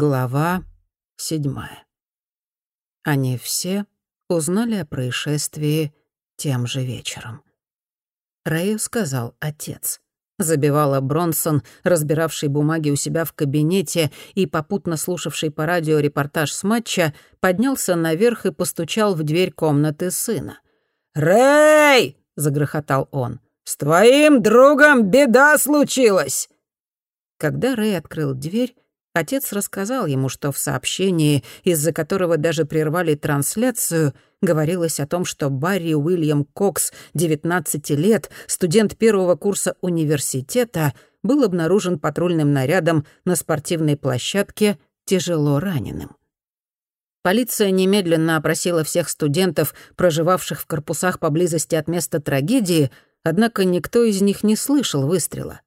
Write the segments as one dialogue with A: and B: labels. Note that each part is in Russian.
A: Глава седьмая. Они все узнали о происшествии тем же вечером. Рэю сказал отец. Забивала Бронсон, разбиравший бумаги у себя в кабинете и попутно слушавший по радио репортаж с матча, поднялся наверх и постучал в дверь комнаты сына. «Рэй!» — загрохотал он. «С твоим другом беда случилась!» Когда Рэй открыл дверь, Отец рассказал ему, что в сообщении, из-за которого даже прервали трансляцию, говорилось о том, что Барри Уильям Кокс, 19 лет, студент первого курса университета, был обнаружен патрульным нарядом на спортивной площадке тяжело раненым. Полиция немедленно опросила всех студентов, проживавших в корпусах поблизости от места трагедии, однако никто из них не слышал выстрела.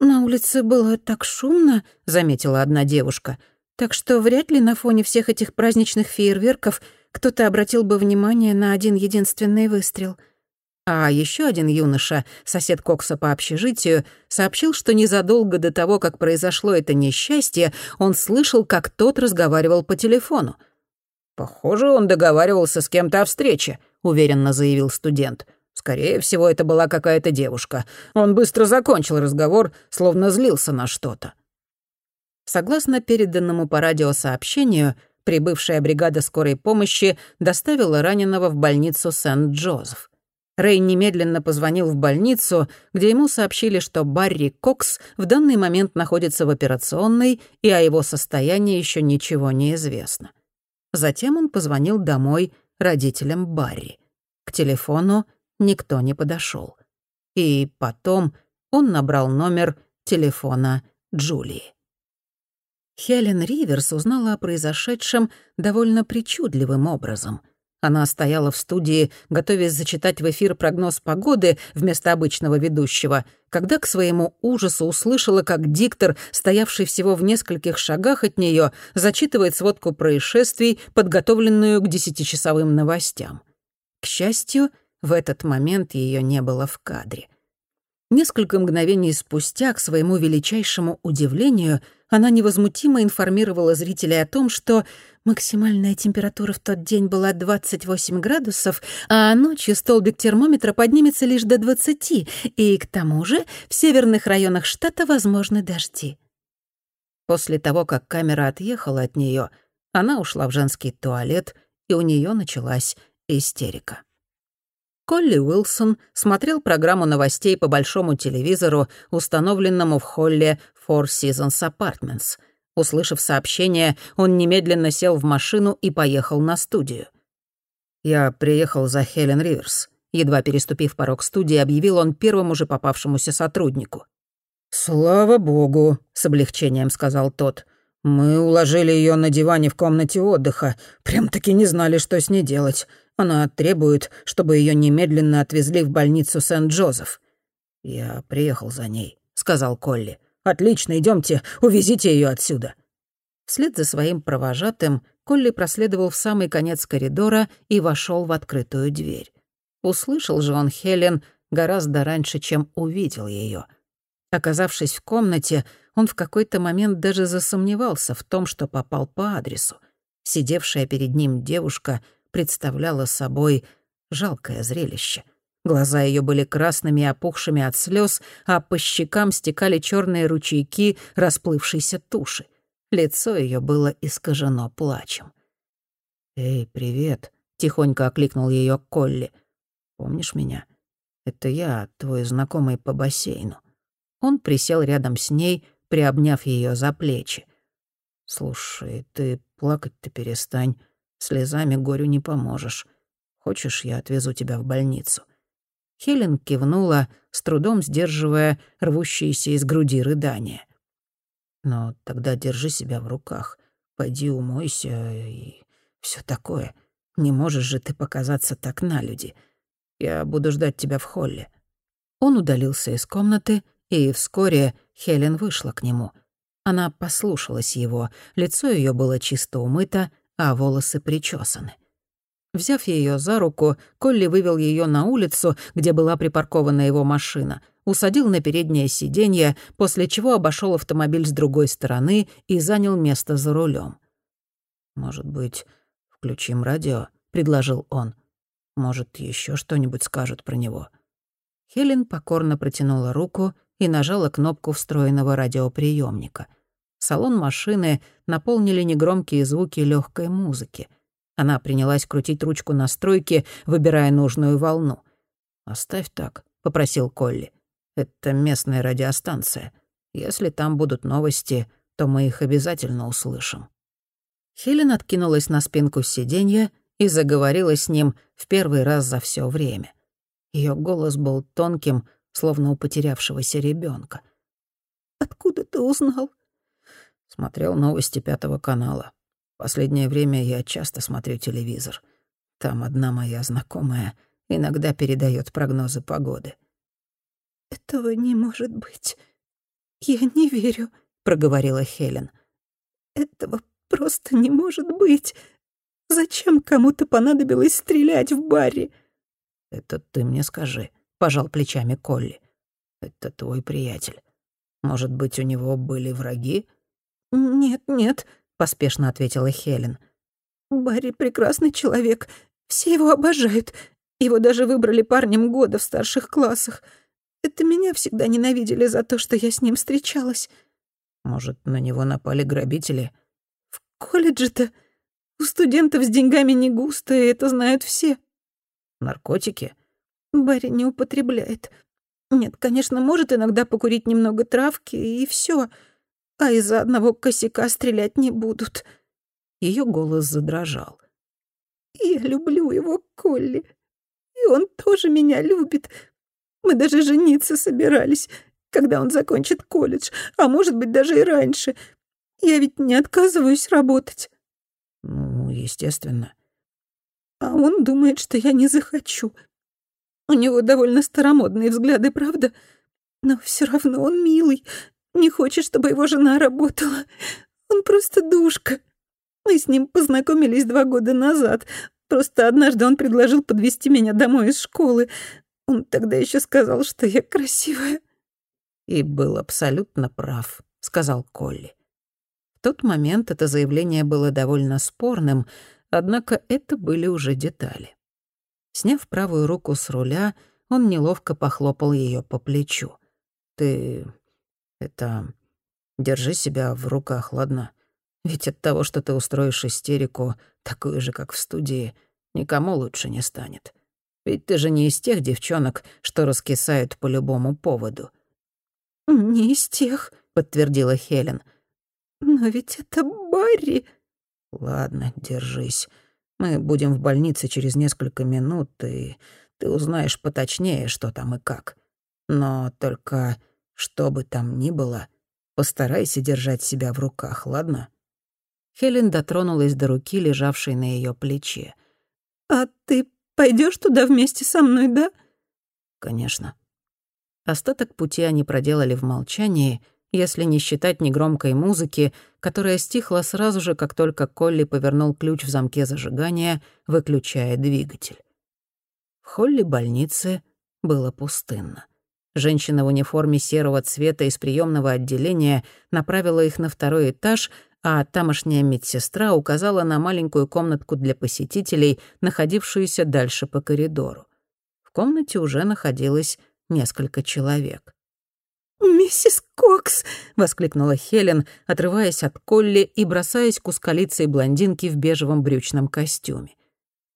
B: «На улице было так шумно», — заметила одна девушка, «так что вряд ли на фоне всех этих праздничных фейерверков кто-то обратил бы внимание на один единственный выстрел».
A: А еще один юноша, сосед Кокса по общежитию, сообщил, что незадолго до того, как произошло это несчастье, он слышал, как тот разговаривал по телефону. «Похоже, он договаривался с кем-то о встрече», — уверенно заявил студент. Скорее всего, это была какая-то девушка. Он быстро закончил разговор, словно злился на что-то. Согласно переданному по радио сообщению, прибывшая бригада скорой помощи доставила раненого в больницу Сент-Джозеф. Рэй немедленно позвонил в больницу, где ему сообщили, что Барри Кокс в данный момент находится в операционной, и о его состоянии еще ничего не известно. Затем он позвонил домой родителям Барри. К телефону никто не подошел. И потом он набрал номер телефона Джулии. Хелен Риверс узнала о произошедшем довольно причудливым образом. Она стояла в студии, готовясь зачитать в эфир прогноз погоды вместо обычного ведущего, когда к своему ужасу услышала, как диктор, стоявший всего в нескольких шагах от нее, зачитывает сводку происшествий, подготовленную к десятичасовым новостям. К счастью, в этот момент ее не было в кадре. Несколько мгновений спустя, к своему величайшему удивлению, она невозмутимо информировала зрителей о том, что максимальная температура в тот день была 28 градусов, а ночью столбик термометра поднимется лишь до 20, и к тому же в северных районах штата возможны дожди. После того, как камера отъехала от нее, она ушла в женский туалет, и у нее началась истерика. Колли Уилсон смотрел программу новостей по большому телевизору, установленному в холле Four Seasons Apartments. Услышав сообщение, он немедленно сел в машину и поехал на студию. «Я приехал за Хелен Риверс», — едва переступив порог студии, объявил он первому же попавшемуся сотруднику. «Слава богу», — с облегчением сказал тот. «Мы уложили ее на диване в комнате отдыха. Прям-таки не знали, что с ней делать. Она требует, чтобы ее немедленно отвезли в больницу Сент-Джозеф. «Я приехал за ней», — сказал Колли. «Отлично, идемте, увезите ее отсюда». Вслед за своим провожатым Колли проследовал в самый конец коридора и вошел в открытую дверь. Услышал же он Хелен гораздо раньше, чем увидел ее. Оказавшись в комнате, он в какой-то момент даже засомневался в том, что попал по адресу. Сидевшая перед ним девушка — представляла собой жалкое зрелище. Глаза ее были красными и опухшими от слез, а по щекам стекали черные ручейки расплывшейся туши. Лицо ее было искажено плачем. «Эй, привет», — тихонько окликнул ее Колли. «Помнишь меня? Это я, твой знакомый по бассейну». Он присел рядом с ней, приобняв ее за плечи. «Слушай, ты плакать-то перестань. Слезами горю не поможешь. Хочешь, я отвезу тебя в больницу?» Хелен кивнула, с трудом сдерживая рвущиеся из груди рыдания. «Но тогда держи себя в руках. Пойди умойся и все такое. Не можешь же ты показаться так на люди. Я буду ждать тебя в холле». Он удалился из комнаты, и вскоре Хелен вышла к нему. Она послушалась его, лицо ее было чисто умыто, а волосы причесаны. Взяв ее за руку, Колли вывел ее на улицу, где была припаркована его машина, усадил на переднее сиденье, после чего обошел автомобиль с другой стороны и занял место за рулем. «Может быть, включим радио?» — предложил он. «Может, еще что-нибудь скажут про него?» Хелен покорно протянула руку и нажала кнопку встроенного радиоприемника. Салон машины наполнили негромкие звуки легкой музыки — она принялась крутить ручку настройки, выбирая нужную волну. «Оставь так», — попросил Колли. «Это местная радиостанция. Если там будут новости, то мы их обязательно услышим». Хелен откинулась на спинку сиденья и заговорила с ним в первый раз за все время. Ее голос был тонким, словно у потерявшегося ребенка.
B: «Откуда ты узнал?»
A: Смотрел новости Пятого канала. Последнее время я часто смотрю телевизор. Там одна моя знакомая иногда передает прогнозы погоды.
B: «Этого не может быть. Я не верю», — проговорила Хелен. «Этого просто не может быть. Зачем кому-то понадобилось стрелять в баре?»
A: «Это ты мне скажи», — пожал плечами Колли. «Это твой приятель. Может быть, у него были враги?»
B: «Нет, нет», поспешно ответила Хелен. «Барри прекрасный человек. Все его обожают. Его даже выбрали парнем года в старших классах. Это меня всегда ненавидели за то, что я с ним встречалась».
A: «Может, на него напали грабители?»
B: «В колледже-то у студентов с деньгами не густо, и это знают все».
A: «Наркотики?»
B: «Барри не употребляет. Нет, конечно, может иногда покурить немного травки, и все а из-за одного косяка стрелять не будут».
A: Ее голос задрожал.
B: «Я люблю его, Колли, и он тоже меня любит. Мы даже жениться собирались, когда он закончит колледж, а может быть, даже и раньше. Я ведь не отказываюсь работать».
A: «Ну, естественно».
B: «А он думает, что я не захочу. У него довольно старомодные взгляды, правда? Но все равно он милый, не хочет, чтобы его жена работала. Он просто душка. Мы с ним познакомились два года назад. Просто однажды он предложил подвести меня домой из школы. Он тогда еще сказал, что я красивая.
A: И был абсолютно прав, сказал Колли. В тот момент это заявление было довольно спорным, однако это были уже детали. Сняв правую руку с руля, он неловко похлопал ее по плечу. «Ты это... Держи себя в руках, ладно? Ведь от того, что ты устроишь истерику, такую же, как в студии, никому лучше не станет. Ведь ты же не из тех девчонок, что раскисают по любому поводу».
B: «Не из тех», — подтвердила Хелен. «Но ведь это Барри».
A: «Ладно, держись. Мы будем в больнице через несколько минут, и ты узнаешь поточнее, что там и как. Но только что бы там ни было, постарайся держать себя в руках, ладно?» Хелен дотронулась до руки, лежавшей на ее плече.
B: «А ты пойдешь туда вместе со мной, да?»
A: «Конечно». Остаток пути они проделали в молчании, если не считать негромкой музыки, которая стихла сразу же, как только Колли повернул ключ в замке зажигания, выключая двигатель. В холле больницы было пустынно. Женщина в униформе серого цвета из приемного отделения направила их на второй этаж, а тамошняя медсестра указала на маленькую комнатку для посетителей, находившуюся дальше по коридору. В комнате уже находилось несколько человек.
B: «Миссис Кокс!» — воскликнула Хелен, отрываясь от Колли и бросаясь к ускалицей блондинки в бежевом брючном костюме.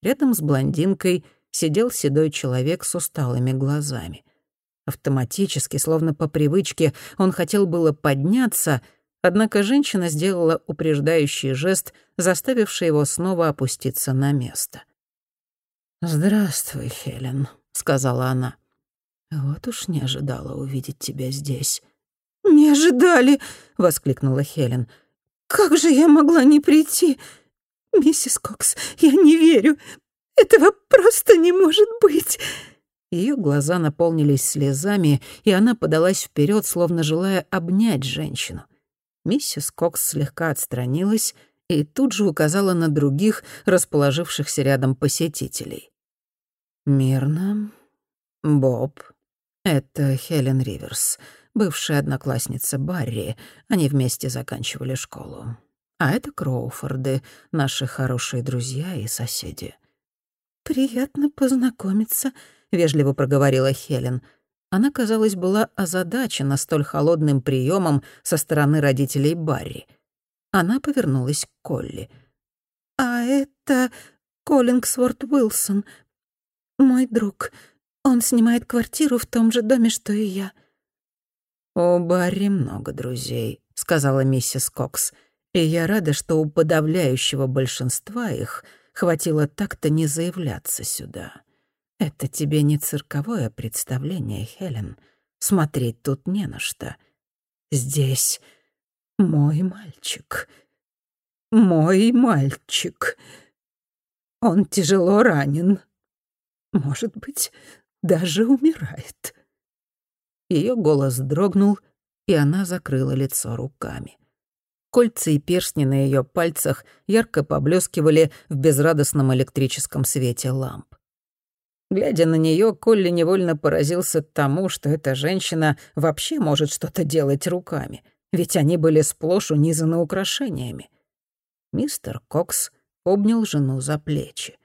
A: Рядом с блондинкой сидел седой человек с усталыми глазами — Автоматически, словно по привычке, он хотел было подняться, однако женщина сделала упреждающий жест, заставивший его снова опуститься на место. «Здравствуй, Хелен», — сказала она. «Вот уж не ожидала увидеть тебя здесь».
B: «Не ожидали!» — воскликнула Хелен. «Как же я могла не прийти? Миссис Кокс, я не верю. Этого просто не может быть!»
A: Ее глаза наполнились слезами, и она подалась вперед, словно желая обнять женщину. Миссис Кокс слегка отстранилась и тут же указала на других, расположившихся рядом посетителей. «Мирно. Боб. Это Хелен Риверс, бывшая одноклассница Барри. Они вместе заканчивали школу. А это Кроуфорды, наши хорошие друзья и соседи».
B: «Приятно познакомиться», —
A: вежливо проговорила Хелен. Она, казалось, была озадачена столь холодным приемом со стороны родителей Барри. Она повернулась к Колли.
B: «А это Коллингсворт Уилсон, мой друг. Он снимает квартиру в том же доме, что и я».
A: «У Барри много друзей», — сказала миссис Кокс. «И я рада, что у подавляющего большинства их хватило так-то не заявляться сюда. Это тебе не цирковое представление, Хелен. Смотреть тут не на что. Здесь мой мальчик. Мой мальчик. Он тяжело ранен. Может быть, даже умирает. Ее голос дрогнул, и она закрыла лицо руками. Кольца и перстни на ее пальцах ярко поблескивали в безрадостном электрическом свете ламп. Глядя на нее, Колли невольно поразился тому, что эта женщина вообще может что-то делать руками — ведь они были сплошь унизаны украшениями. Мистер Кокс обнял жену за плечи.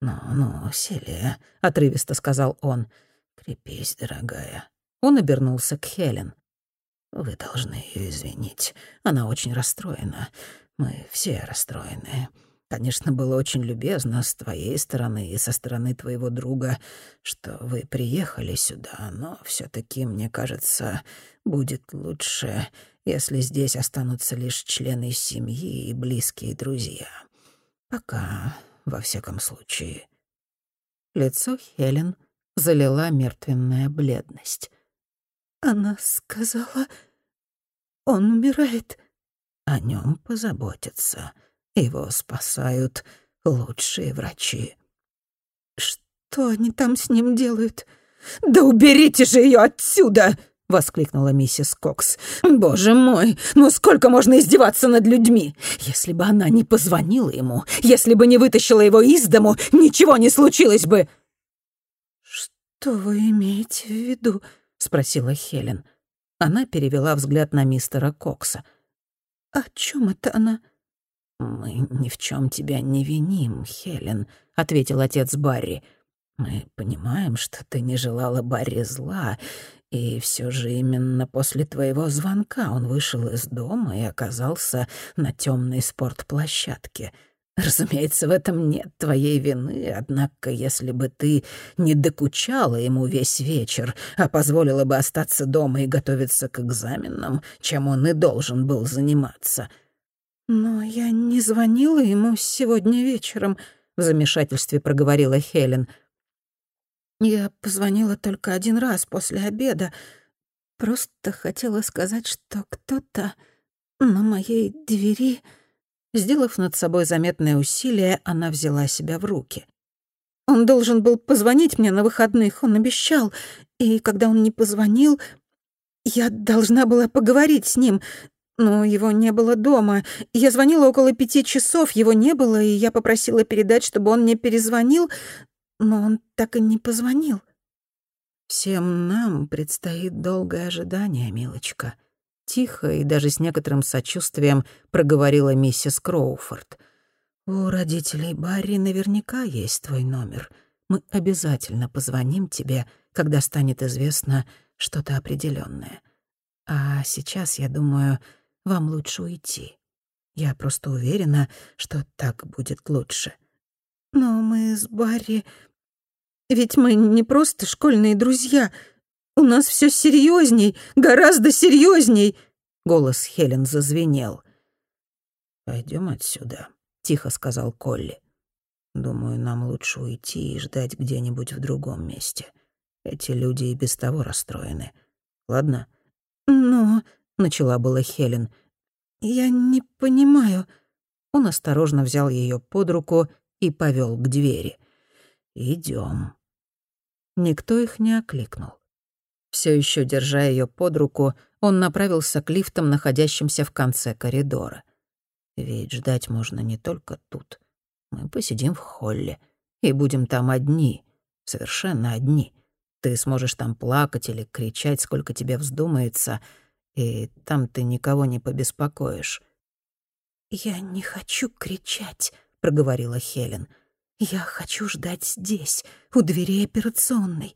A: «Ну-ну, Селия», — отрывисто сказал он, — «крепись, дорогая». Он обернулся к Хелен. «Вы должны ее извинить. Она очень расстроена. Мы все расстроены. Конечно, было очень любезно с твоей стороны и со стороны твоего друга, что вы приехали сюда, но все таки мне кажется, будет лучше, если здесь останутся лишь члены семьи и близкие друзья. Пока, во всяком случае. Лицо Хелен залила мертвенная бледность.
B: Она сказала, он умирает.
A: О нем позаботятся. Его спасают лучшие врачи.
B: Что они там с ним делают? Да уберите же ее отсюда! — воскликнула миссис Кокс. «Боже мой, ну сколько можно издеваться над людьми? Если бы она не позвонила ему, если бы не вытащила его из дому, ничего не случилось бы!» «Что вы имеете в виду?» — спросила Хелен. Она перевела взгляд на мистера Кокса. «О чем это она?»
A: «Мы ни в чем тебя не виним, Хелен», — ответил отец Барри. «Мы понимаем, что ты не желала Барри зла, и все же именно после твоего звонка он вышел из дома и оказался на темной спортплощадке. Разумеется, в этом нет твоей вины, однако если бы ты не докучала ему весь вечер, а позволила бы остаться дома и готовиться к экзаменам, чем он и должен был заниматься.
B: «Но я не звонила ему сегодня вечером», — в замешательстве проговорила Хелен — я позвонила только один раз после обеда. Просто хотела сказать, что кто-то на моей двери... Сделав над собой заметное усилие, она взяла себя в руки. Он должен был позвонить мне на выходных, он обещал. И когда он не позвонил, я должна была поговорить с ним, но его не было дома. Я звонила около пяти часов, его не было, и я попросила передать, чтобы он мне перезвонил, но он так и не позвонил.
A: Всем нам предстоит долгое ожидание, милочка. Тихо и даже с некоторым сочувствием проговорила миссис Кроуфорд. У родителей Барри наверняка есть твой номер. Мы обязательно позвоним тебе, когда станет известно что-то определенное. А сейчас, я думаю, вам лучше уйти. Я просто уверена, что так будет лучше.
B: Но мы с Барри ведь мы не просто школьные друзья. У нас все серьезней, гораздо серьезней. Голос Хелен зазвенел.
A: Пойдем отсюда, тихо сказал Колли. Думаю, нам лучше уйти и ждать где-нибудь в другом месте. Эти люди и без того расстроены. Ладно?
B: Но, начала была Хелен, я не понимаю.
A: Он осторожно взял ее под руку и повел к двери. Идем. Никто их не окликнул. Все еще держа ее под руку, он направился к лифтам, находящимся в конце коридора. Ведь ждать можно не только тут. Мы посидим в холле и будем там одни, совершенно одни. Ты сможешь там плакать или кричать, сколько тебе вздумается, и там ты никого не побеспокоишь».
B: «Я не хочу кричать», — проговорила Хелен. «Я хочу ждать здесь, у двери операционной.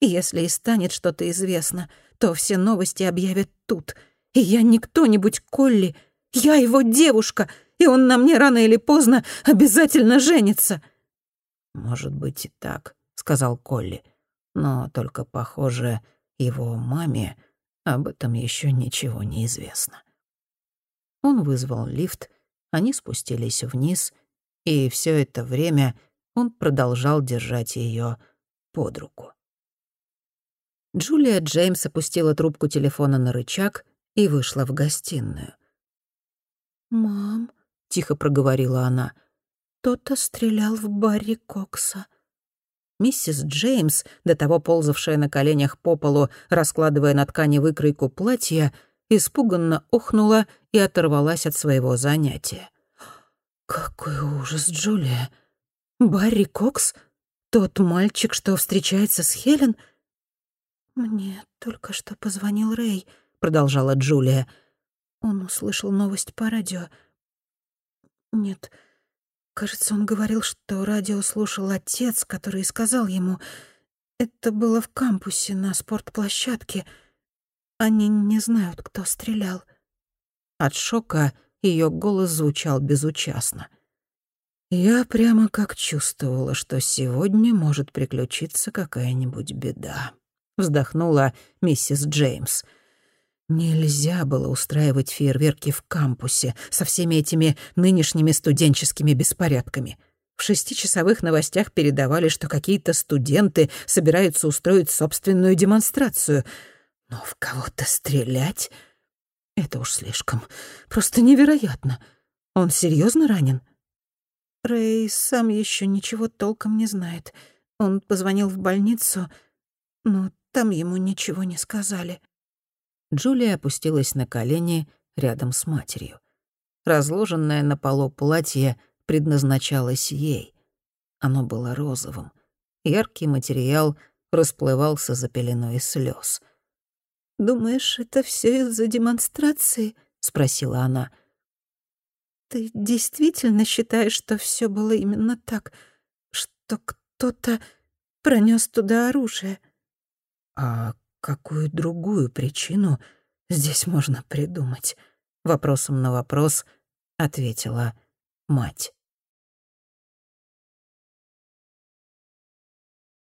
B: Если и станет что-то известно, то все новости объявят тут. И я не кто-нибудь Колли, я его девушка, и он на мне рано или поздно обязательно женится».
A: «Может быть и так», — сказал Колли. «Но только, похоже, его маме об этом еще ничего не известно». Он вызвал лифт, они спустились вниз, и все это время он продолжал держать ее под руку. Джулия Джеймс опустила трубку телефона на рычаг и вышла в гостиную.
B: «Мам», — тихо проговорила она, — «кто-то стрелял в Барри Кокса».
A: Миссис Джеймс, до того ползавшая на коленях по полу, раскладывая на ткани выкройку платья, испуганно охнула и оторвалась от своего занятия. «Какой ужас, Джулия! Барри Кокс? Тот мальчик, что встречается с Хелен?»
B: «Мне только что позвонил Рэй», — продолжала Джулия. «Он услышал новость по радио. Нет, кажется, он говорил, что радио слушал отец, который сказал ему... Это было в кампусе на спортплощадке. Они не знают, кто стрелял».
A: От шока ее голос звучал безучастно. «Я прямо как чувствовала, что сегодня может приключиться какая-нибудь беда» вздохнула миссис Джеймс. Нельзя было устраивать фейерверки в кампусе со всеми этими нынешними студенческими беспорядками. В шестичасовых новостях передавали, что какие-то студенты собираются устроить собственную демонстрацию. Но в кого-то стрелять — это уж слишком. Просто невероятно. Он серьезно ранен?
B: Рэй сам еще ничего толком не знает. Он позвонил в больницу, но там ему ничего не сказали».
A: Джулия опустилась на колени рядом с матерью. Разложенное на полу платье предназначалось ей. Оно было розовым. Яркий материал расплывался за пеленой слез.
B: «Думаешь, это все из-за демонстрации?» — спросила она. «Ты действительно считаешь, что все было именно так, что кто-то пронес туда оружие?»
A: А какую другую причину здесь можно придумать? Вопросом на вопрос ответила мать.